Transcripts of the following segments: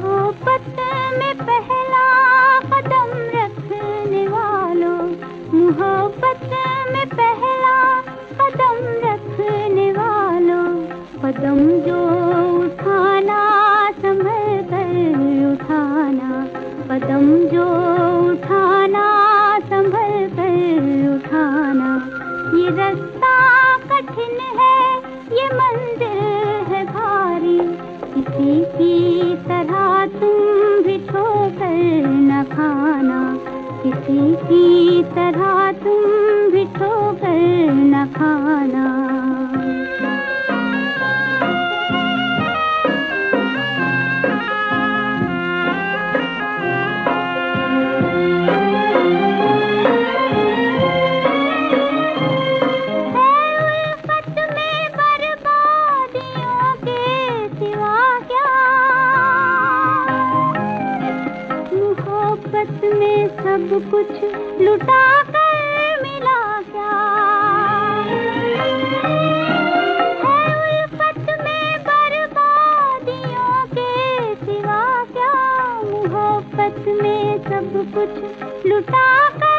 मोहब्बत में पहला कदम रखने वालों, मोहब्बत में पहला कदम रखने वालों, कदम जो उठाना, संभल कर उठाना, कदम जो किसी तरह तुम भी ठोकर न खाना मोहब्बत में सब कुछ लुटा कर मिला क्या? है उल्फत में बर्बादियों के सिवा क्या? मोहब्बत में सब कुछ लुटा कर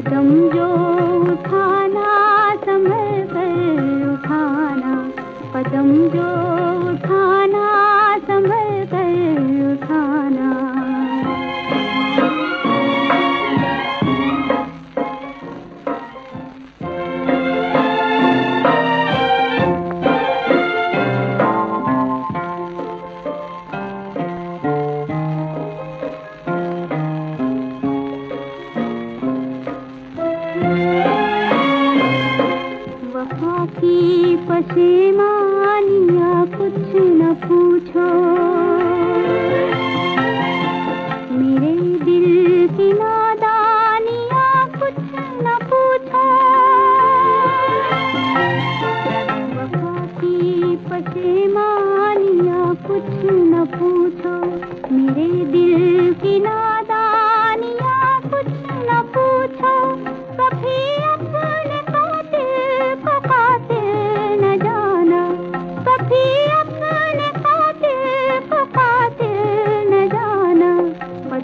कदम जो उठाना समय पर उठाना। कदम जो की पशेमानिया कुछ न पूछो। मेरे दिल की नादानिया कुछ न पूछो। वफा की पशेमानिया कुछ न पूछो।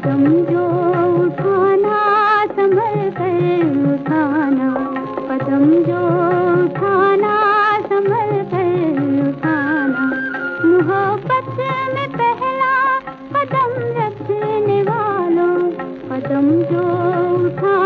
तुम जो उठाना, संभल कर उठाना। पदम जो उठाना, संभल कर उठाना। मोहब्बत में पहला पदम रखने वालों पदम जो उठाना।